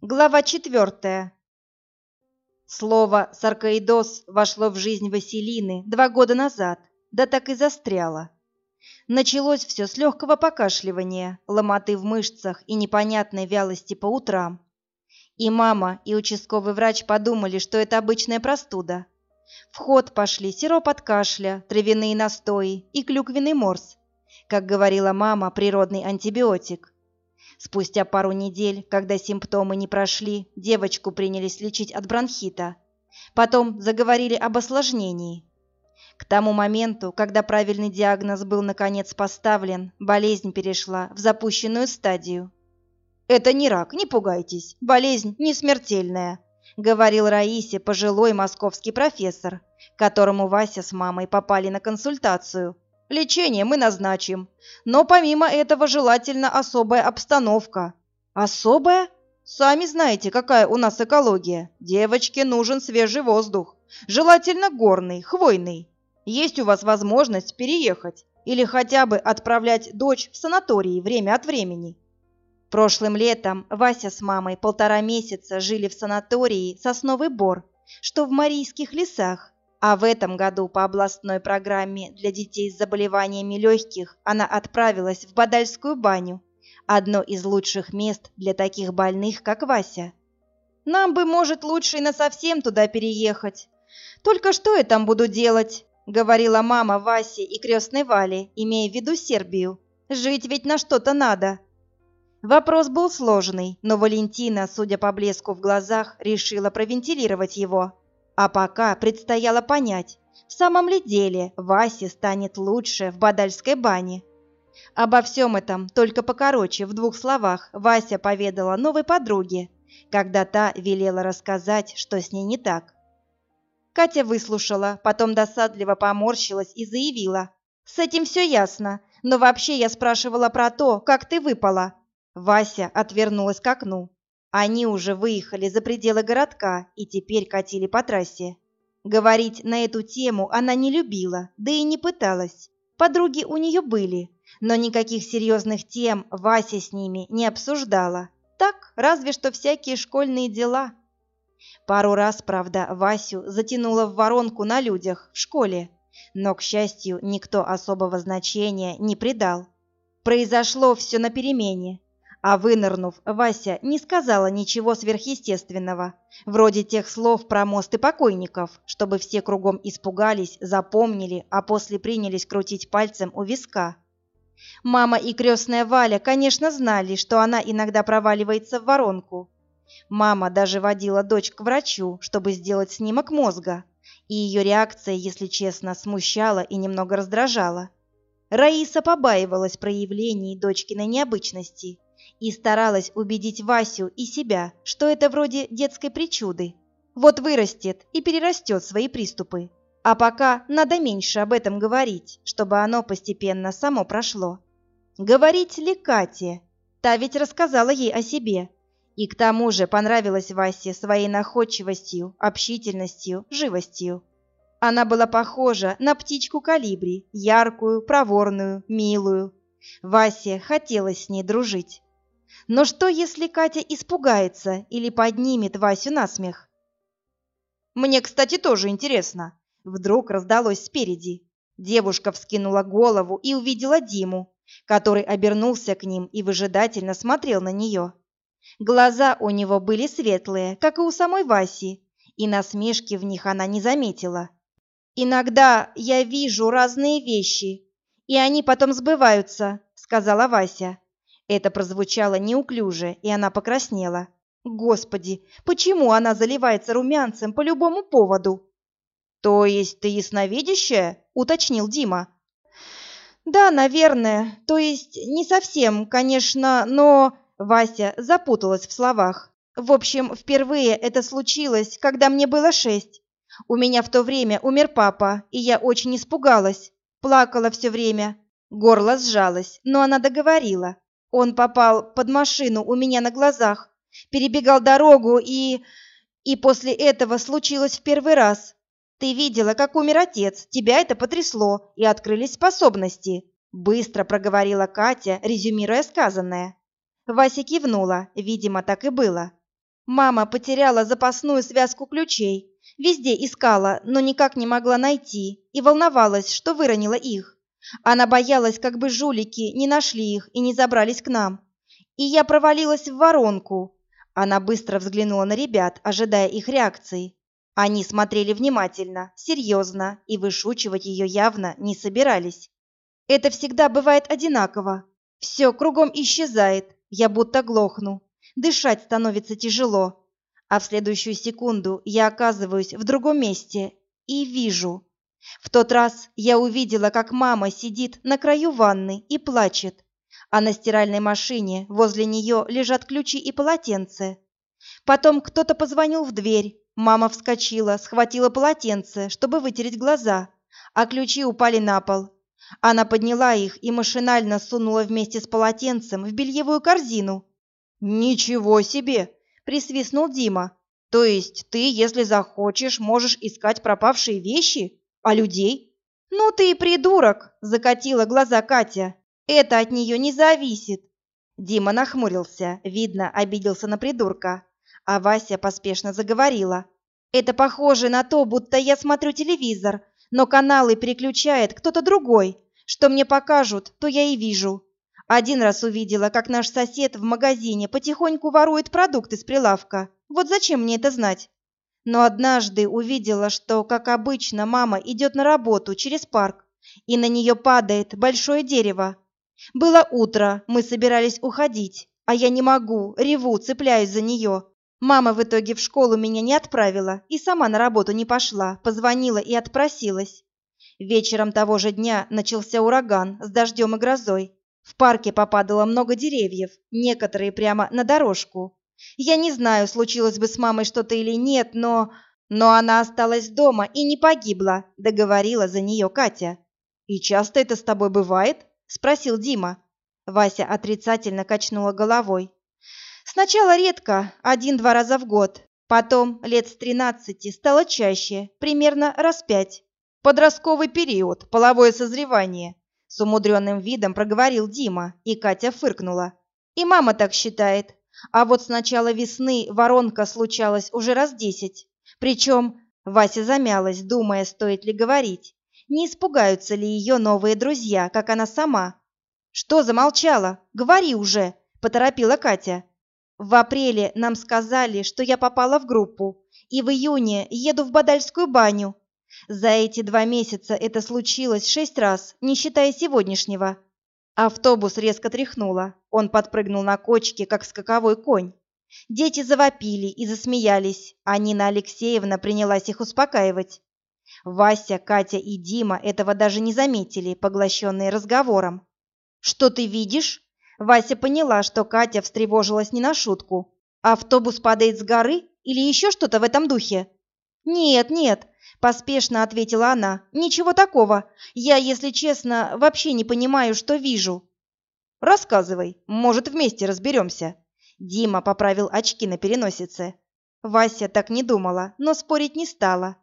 Глава четвертая. Слово «саркоидоз» вошло в жизнь Василины два года назад, да так и застряло. Началось все с легкого покашливания, ломоты в мышцах и непонятной вялости по утрам. И мама, и участковый врач подумали, что это обычная простуда. В ход пошли сироп от кашля, травяные настои и клюквенный морс. Как говорила мама, природный антибиотик – Спустя пару недель, когда симптомы не прошли, девочку принялись лечить от бронхита. Потом заговорили об осложнении. К тому моменту, когда правильный диагноз был наконец поставлен, болезнь перешла в запущенную стадию. «Это не рак, не пугайтесь, болезнь не смертельная», — говорил Раисе пожилой московский профессор, которому Вася с мамой попали на консультацию — Лечение мы назначим. Но помимо этого желательно особая обстановка. Особая? Сами знаете, какая у нас экология. Девочке нужен свежий воздух. Желательно горный, хвойный. Есть у вас возможность переехать или хотя бы отправлять дочь в санатории время от времени. Прошлым летом Вася с мамой полтора месяца жили в санатории «Сосновый бор», что в Марийских лесах, а в этом году по областной программе для детей с заболеваниями легких она отправилась в Бадальскую баню, одно из лучших мест для таких больных, как Вася. Нам бы, может, лучше и насовсем туда переехать. Только что я там буду делать? говорила мама Васе и крестной Вале, имея в виду Сербию. Жить ведь на что-то надо. Вопрос был сложный, но Валентина, судя по блеску в глазах, решила провентилировать его. А пока предстояло понять, в самом ли деле Васе станет лучше в Бадальской бане. Обо всем этом, только покороче, в двух словах, Вася поведала новой подруге, когда та велела рассказать, что с ней не так. Катя выслушала, потом досадливо поморщилась и заявила. «С этим все ясно, но вообще я спрашивала про то, как ты выпала». Вася отвернулась к окну. Они уже выехали за пределы городка и теперь катили по трассе. Говорить на эту тему она не любила, да и не пыталась. Подруги у нее были, но никаких серьезных тем Вася с ними не обсуждала. Так, разве что всякие школьные дела. Пару раз, правда, Васю затянуло в воронку на людях в школе, но, к счастью, никто особого значения не придал. Произошло все на перемене, а вынырнув, Вася не сказала ничего сверхъестественного, вроде тех слов про мосты покойников, чтобы все кругом испугались, запомнили, а после принялись крутить пальцем у виска. Мама и крестная Валя, конечно, знали, что она иногда проваливается в воронку. Мама даже водила дочь к врачу, чтобы сделать снимок мозга, и ее реакция, если честно, смущала и немного раздражала. Раиса побаивалась проявлений дочкиной необычности и старалась убедить Васю и себя, что это вроде детской причуды. Вот вырастет и перерастет свои приступы. А пока надо меньше об этом говорить, чтобы оно постепенно само прошло. Говорить ли Кате? Та ведь рассказала ей о себе. И к тому же понравилась Васе своей находчивостью, общительностью, живостью. Она была похожа на птичку калибри, яркую, проворную, милую. Васе хотелось с ней дружить. Но что, если Катя испугается или поднимет Васю на смех? Мне, кстати, тоже интересно. Вдруг раздалось спереди. Девушка вскинула голову и увидела Диму, который обернулся к ним и выжидательно смотрел на нее. Глаза у него были светлые, как и у самой Васи, и насмешки в них она не заметила. «Иногда я вижу разные вещи, и они потом сбываются», — сказала Вася. Это прозвучало неуклюже, и она покраснела. Господи, почему она заливается румянцем по любому поводу? То есть ты ясновидящая? уточнил Дима. Да, наверное. То есть не совсем, конечно, но Вася запуталась в словах. В общем, впервые это случилось, когда мне было шесть. У меня в то время умер папа, и я очень испугалась. Плакала все время. Горло сжалось, но она договорила. Он попал под машину у меня на глазах, перебегал дорогу и... И после этого случилось в первый раз. Ты видела, как умер отец, тебя это потрясло, и открылись способности. Быстро проговорила Катя, резюмируя сказанное. Вася кивнула, видимо, так и было. Мама потеряла запасную связку ключей, везде искала, но никак не могла найти, и волновалась, что выронила их. Она боялась, как бы жулики не нашли их и не забрались к нам. И я провалилась в воронку. Она быстро взглянула на ребят, ожидая их реакции. Они смотрели внимательно, серьезно, и вышучивать ее явно не собирались. Это всегда бывает одинаково. Все кругом исчезает, я будто глохну. Дышать становится тяжело. А в следующую секунду я оказываюсь в другом месте и вижу. В тот раз я увидела, как мама сидит на краю ванны и плачет, а на стиральной машине возле нее лежат ключи и полотенце. Потом кто-то позвонил в дверь, мама вскочила, схватила полотенце, чтобы вытереть глаза, а ключи упали на пол. Она подняла их и машинально сунула вместе с полотенцем в бельевую корзину. «Ничего себе!» – присвистнул Дима. «То есть ты, если захочешь, можешь искать пропавшие вещи? А людей?» «Ну ты и придурок!» – закатила глаза Катя. «Это от нее не зависит!» Дима нахмурился, видно, обиделся на придурка. А Вася поспешно заговорила. «Это похоже на то, будто я смотрю телевизор, но каналы переключает кто-то другой. Что мне покажут, то я и вижу. Один раз увидела, как наш сосед в магазине потихоньку ворует продукты с прилавка. Вот зачем мне это знать? Но однажды увидела, что, как обычно, мама идет на работу через парк, и на нее падает большое дерево. Было утро, мы собирались уходить, а я не могу, реву, цепляюсь за нее. Мама в итоге в школу меня не отправила и сама на работу не пошла, позвонила и отпросилась. Вечером того же дня начался ураган с дождем и грозой. В парке попадало много деревьев, некоторые прямо на дорожку. Я не знаю, случилось бы с мамой что-то или нет, но... Но она осталась дома и не погибла, договорила за нее Катя. «И часто это с тобой бывает?» – спросил Дима. Вася отрицательно качнула головой. Сначала редко, один-два раза в год. Потом, лет с тринадцати, стало чаще, примерно раз пять. Подростковый период, половое созревание. С умудренным видом проговорил Дима, и Катя фыркнула. И мама так считает. А вот с начала весны воронка случалась уже раз десять. Причем Вася замялась, думая, стоит ли говорить. Не испугаются ли ее новые друзья, как она сама? «Что замолчала? Говори уже!» – поторопила Катя. В апреле нам сказали, что я попала в группу, и в июне еду в Бадальскую баню. За эти два месяца это случилось шесть раз, не считая сегодняшнего. Автобус резко тряхнуло. Он подпрыгнул на кочке, как скаковой конь. Дети завопили и засмеялись, а Нина Алексеевна принялась их успокаивать. Вася, Катя и Дима этого даже не заметили, поглощенные разговором. «Что ты видишь?» Вася поняла, что Катя встревожилась не на шутку. «Автобус падает с горы или еще что-то в этом духе?» «Нет, нет», – поспешно ответила она. «Ничего такого. Я, если честно, вообще не понимаю, что вижу». «Рассказывай, может, вместе разберемся». Дима поправил очки на переносице. Вася так не думала, но спорить не стала.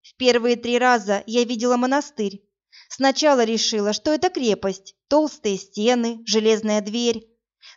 В первые три раза я видела монастырь, Сначала решила, что это крепость, толстые стены, железная дверь.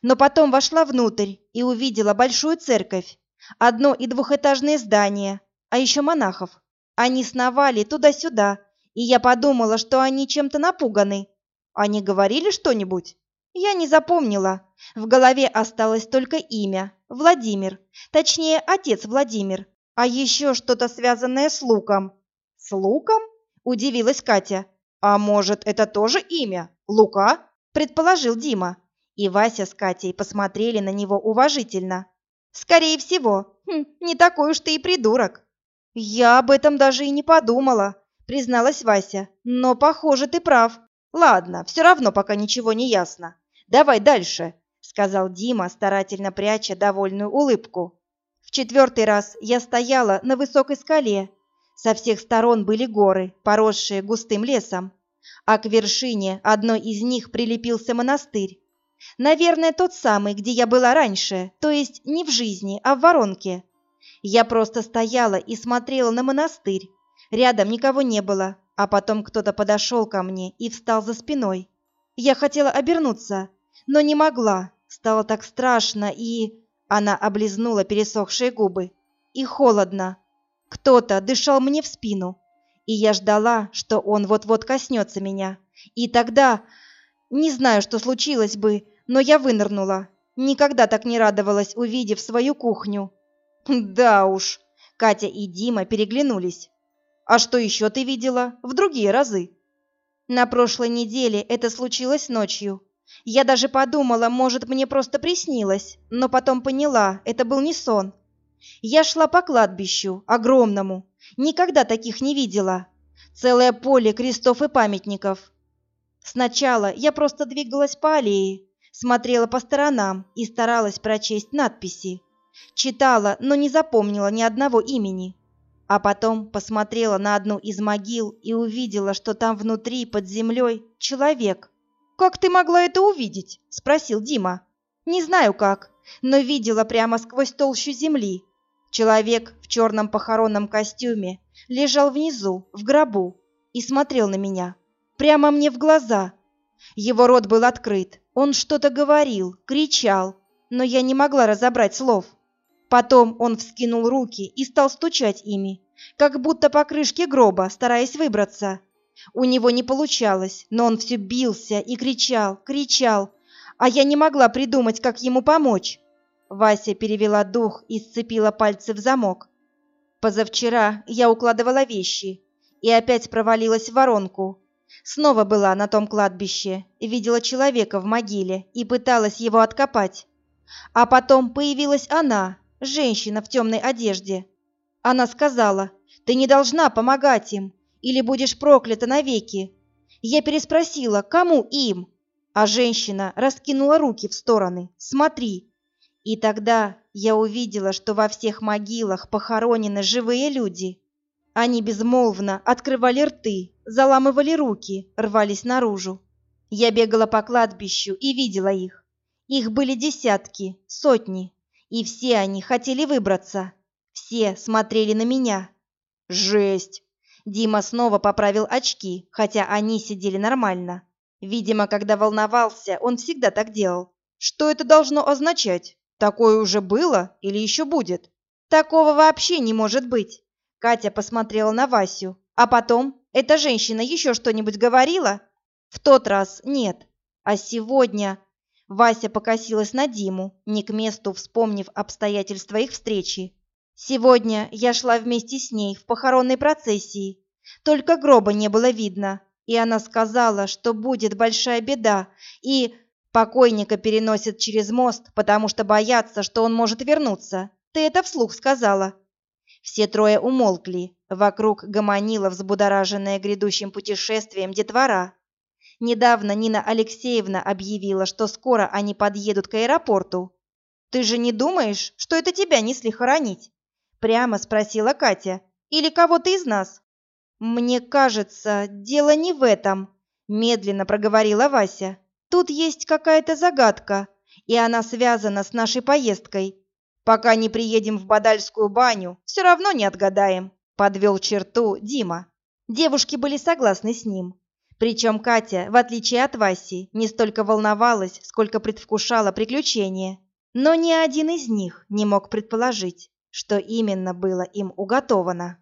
Но потом вошла внутрь и увидела большую церковь, одно- и двухэтажные здания, а еще монахов. Они сновали туда-сюда, и я подумала, что они чем-то напуганы. Они говорили что-нибудь? Я не запомнила. В голове осталось только имя – Владимир, точнее, отец Владимир, а еще что-то связанное с луком. «С луком?» – удивилась Катя. «А может, это тоже имя? Лука?» – предположил Дима. И Вася с Катей посмотрели на него уважительно. «Скорее всего. Хм, не такой уж ты и придурок». «Я об этом даже и не подумала», – призналась Вася. «Но, похоже, ты прав. Ладно, все равно пока ничего не ясно. Давай дальше», – сказал Дима, старательно пряча довольную улыбку. В четвертый раз я стояла на высокой скале со всех сторон были горы, поросшие густым лесом, а к вершине одной из них прилепился монастырь. Наверное, тот самый, где я была раньше, то есть не в жизни, а в воронке. Я просто стояла и смотрела на монастырь. Рядом никого не было, а потом кто-то подошел ко мне и встал за спиной. Я хотела обернуться, но не могла. Стало так страшно и... Она облизнула пересохшие губы. И холодно. Кто-то дышал мне в спину. И я ждала, что он вот-вот коснется меня. И тогда... Не знаю, что случилось бы, но я вынырнула. Никогда так не радовалась, увидев свою кухню. Да уж. Катя и Дима переглянулись. А что еще ты видела в другие разы? На прошлой неделе это случилось ночью. Я даже подумала, может, мне просто приснилось, но потом поняла, это был не сон. Я шла по кладбищу, огромному. Никогда таких не видела. Целое поле крестов и памятников. Сначала я просто двигалась по аллее, смотрела по сторонам и старалась прочесть надписи. Читала, но не запомнила ни одного имени. А потом посмотрела на одну из могил и увидела, что там внутри, под землей, человек. «Как ты могла это увидеть?» – спросил Дима. «Не знаю как, но видела прямо сквозь толщу земли. Человек в черном похоронном костюме лежал внизу, в гробу, и смотрел на меня. Прямо мне в глаза. Его рот был открыт, он что-то говорил, кричал, но я не могла разобрать слов. Потом он вскинул руки и стал стучать ими, как будто по крышке гроба, стараясь выбраться. У него не получалось, но он все бился и кричал, кричал, а я не могла придумать, как ему помочь. Вася перевела дух и сцепила пальцы в замок. Позавчера я укладывала вещи и опять провалилась в воронку. Снова была на том кладбище, видела человека в могиле и пыталась его откопать. А потом появилась она, женщина в темной одежде. Она сказала, ты не должна помогать им, или будешь проклята навеки. Я переспросила, кому им? А женщина раскинула руки в стороны. Смотри. И тогда я увидела, что во всех могилах похоронены живые люди. Они безмолвно открывали рты, заламывали руки, рвались наружу. Я бегала по кладбищу и видела их. Их были десятки, сотни, и все они хотели выбраться. Все смотрели на меня. Жесть! Дима снова поправил очки, хотя они сидели нормально. Видимо, когда волновался, он всегда так делал. Что это должно означать? Такое уже было или еще будет? Такого вообще не может быть. Катя посмотрела на Васю. А потом, эта женщина еще что-нибудь говорила? В тот раз нет. А сегодня... Вася покосилась на Диму, не к месту вспомнив обстоятельства их встречи. Сегодня я шла вместе с ней в похоронной процессии. Только гроба не было видно, и она сказала, что будет большая беда, и покойника переносят через мост, потому что боятся, что он может вернуться. Ты это вслух сказала. Все трое умолкли. Вокруг гомонила взбудораженная грядущим путешествием детвора. Недавно Нина Алексеевна объявила, что скоро они подъедут к аэропорту. «Ты же не думаешь, что это тебя несли хоронить?» Прямо спросила Катя. Или кого-то из нас? Мне кажется, дело не в этом, медленно проговорила Вася. Тут есть какая-то загадка, и она связана с нашей поездкой. Пока не приедем в Бадальскую баню, все равно не отгадаем, подвел черту Дима. Девушки были согласны с ним. Причем Катя, в отличие от Васи, не столько волновалась, сколько предвкушала приключения. Но ни один из них не мог предположить, что именно было им уготовано.